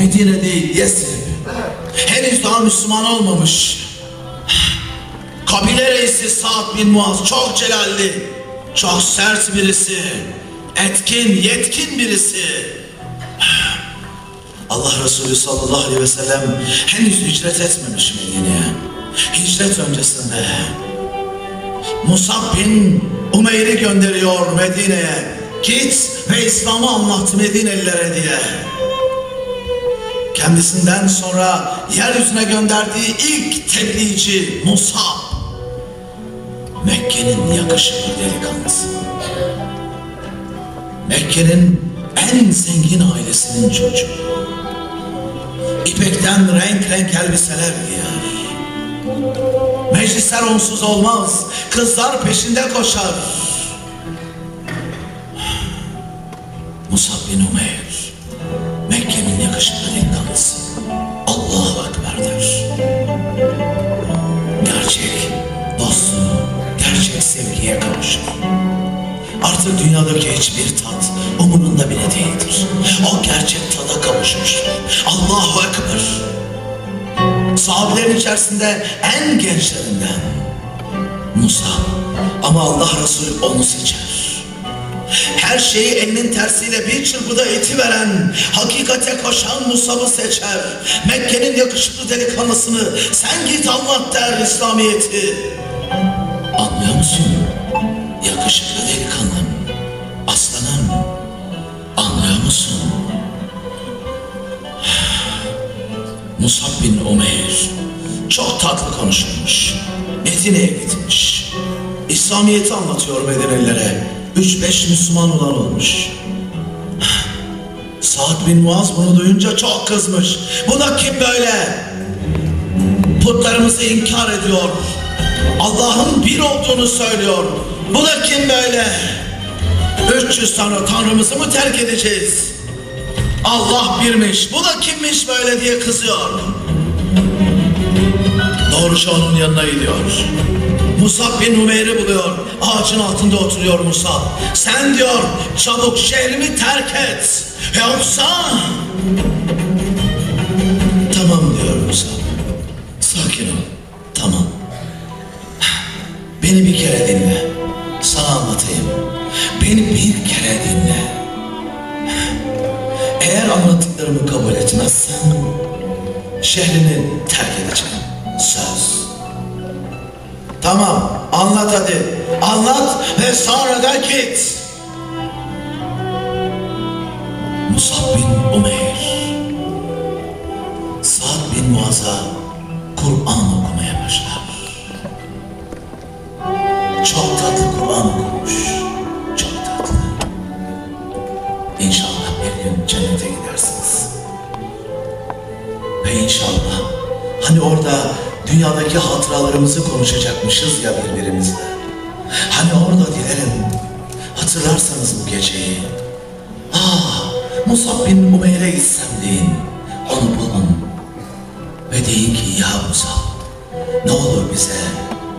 Medine değil Yesrib. Henüz daha Müslüman olmamış. Kabile reisi Sa'd bin Muaz çok celalli, çok sert birisi, etkin, yetkin birisi. Allah Resulü sallallahu aleyhi ve sellem henüz hicret etmemiş Medine'ye. Hicret öncesinde Musab bin Umeyr'i gönderiyor Medine'ye. Git ve İslam'ı anlat Medinelilere diye. Kendisinden sonra yeryüzüne gönderdiği ilk tebliğci Musab. Mekke'nin yakışıklı delikanlısı. Mekke'nin en zengin ailesinin çocuğu. İpekten renk renk elbiseler giyer. Meclisler onsuz olmaz. Kızlar peşinde koşar. Musab bin Umeyr, Mekke'nin yakışıklı der. Gerçek dostluğu, gerçek sevgiye kavuşur. Artık dünyadaki hiçbir tat umurunda bile değildir. O gerçek tada kavuşmuştur. Allahu Ekber. Sahabelerin içerisinde en gençlerinden Musa. Ama Allah Resulü onu seçer. Her şeyi elinin tersiyle bir çırpıda veren, hakikate koşan Musab'ı seçer. Mekke'nin yakışıklı delikanlısını sen git anlat der İslamiyet'i. Anlıyor musun? Yakışıklı delikanlım, aslanım, anlıyor musun? Musab bin Umeyr çok tatlı konuşulmuş. Medine'ye gitmiş. İslamiyet'i anlatıyor Medinelilere. Üç beş Müslüman olan olmuş. Sa'd bin Muaz bunu duyunca çok kızmış. Bu da kim böyle? Putlarımızı inkar ediyor. Allah'ın bir olduğunu söylüyor. Bu da kim böyle? 300 tane tanrımızı mı terk edeceğiz? Allah birmiş. Bu da kimmiş böyle diye kızıyor. Doğruca onun yanına gidiyor. Musab bin Umeyr'i buluyor. Ağacın altında oturuyor Musab. Sen diyor çabuk şehrimi terk et. Yoksa... Tamam diyor Musab. Sakin ol. Tamam. Beni bir kere dinle. Sana anlatayım. Beni bir kere dinle. Eğer anlattıklarımı kabul etmezsen şehrini terk edeceğim. Söz. Tamam anlat hadi. Anlat ve sonra da git. Musab bin Umeyr Sa'd bin Muaz'a Kur'an okumaya başlar. Çok tatlı Kur'an okumuş. Çok tatlı. İnşallah bir gün cennete gidersiniz. Ve inşallah hani orada dünyadaki hatıralarımızı konuşacakmışız ya birbirimizle. Hani orada dilerim hatırlarsanız bu geceyi. Ah Musab bin Umeyr'e gitsem deyin. Onu bulun. Ve deyin ki ya Musab ne olur bize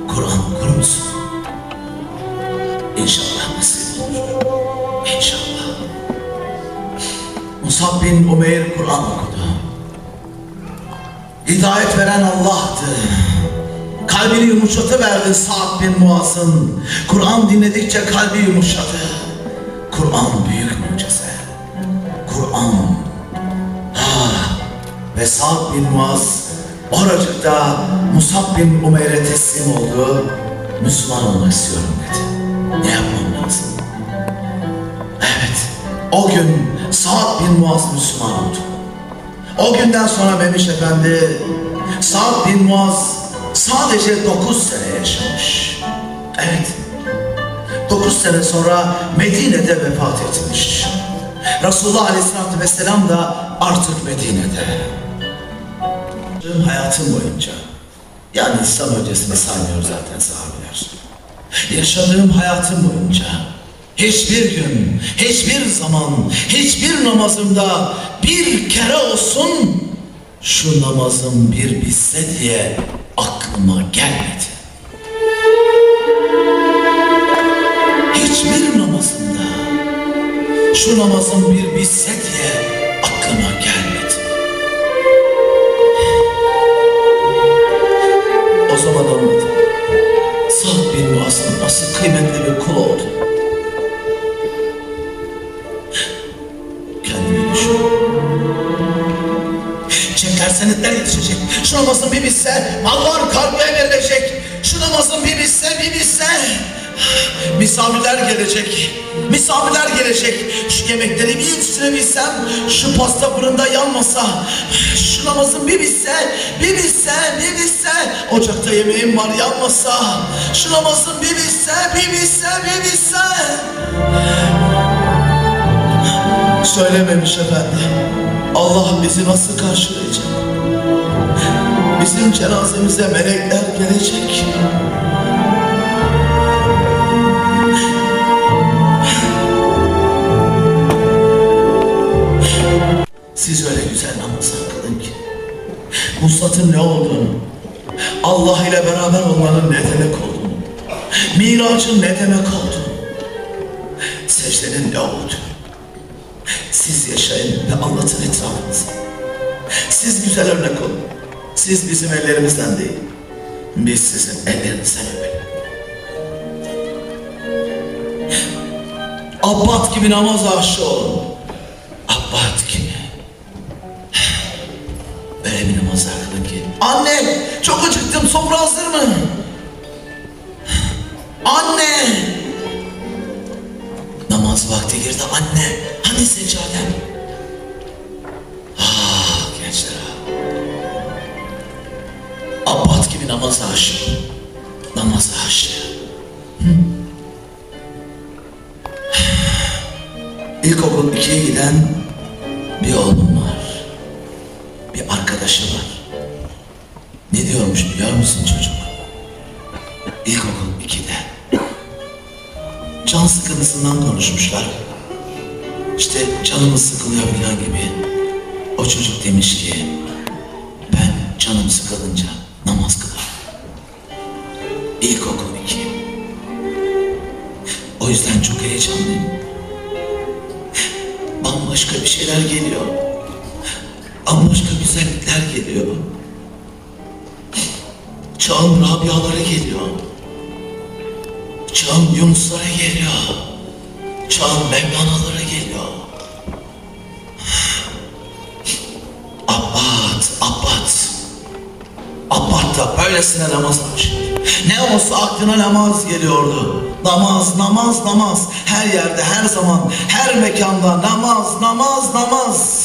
Kur'an okur musun? İnşallah nasip olur. İnşallah. Musab bin Umeyr Kur'an okudu. Hidayet veren Allah'tı. Kalbini yumuşatıverdi Sa'd bin Muaz'ın. Kur'an dinledikçe kalbi yumuşadı. Kur'an büyük mucize. Kur'an. Ve Sa'd bin Muaz oracıkta Musab bin Umeyr'e teslim oldu. Müslüman olmak istiyorum dedi. Ne yapmam lazım? Evet, o gün Sa'd bin Muaz Müslüman oldu. O günden sonra Memiş Efendi Sa'd bin Muaz sadece 9 sene yaşamış. Evet. 9 sene sonra Medine'de vefat etmiş. Resulullah Aleyhisselatü Vesselam da artık Medine'de. Hayatım boyunca yani İslam öncesini saymıyor zaten sahabeler. Yaşadığım hayatım boyunca hiçbir gün, hiçbir zaman, hiçbir namazımda bir kere olsun şu namazım bir bitse diye aklıma gelmedi. Hiçbir namazımda şu namazım bir bitse diye Şu namazın bir bitse mallar kalbe verilecek. Şu namazın bir bitse bir bitse misafirler gelecek. Misafirler gelecek. Şu yemekleri bir yetiştirebilsem, şu pasta fırında yanmasa, şu namazın bir bitse, bir bitse, bir bitse, ocakta yemeğim var yanmasa, şu namazın bir bitse, bir bitse, bir bitse. Söylememiş efendim. Allah bizi nasıl karşılayacak? Bizim cenazemize melekler gelecek. Siz öyle güzel namazlar kılın ki Vuslatın ne olduğunu Allah ile beraber olmanın ne demek olduğunu Miracın ne demek olduğunu Secdenin ne olduğunu Siz yaşayın ve anlatın etrafınıza Siz güzel örnek olun Siz bizim ellerimizden değil Biz sizin ellerinizden öpelim Abbat gibi namaz aşığı olun. Abbat gibi. Öyle bir namaz kılın ki. Anne çok acıktım sofra hazır mı? Anne! Namaz vakti girdi anne. Hani seccadem? Giden bir oğlum var. Bir arkadaşı var. Ne diyormuş biliyor musun çocuk? İlkokul 2'de. Can sıkıntısından konuşmuşlar. İşte canımız sıkılıyor falan gibi. O çocuk demiş ki ben canım sıkılınca namaz kılarım. İlkokul 2. O yüzden çok heyecanlıyım bambaşka bir şeyler geliyor. Bambaşka güzellikler geliyor. Çağın Rabiaları geliyor. Çağın Yunusları geliyor. Çağın Mevlana'ları geliyor. Abbat, Abbat. Abbat da böylesine namaz başlıyor. Ne olsa aklına namaz geliyordu. Namaz, namaz, namaz. Her yerde, her zaman, her mekanda namaz, namaz, namaz.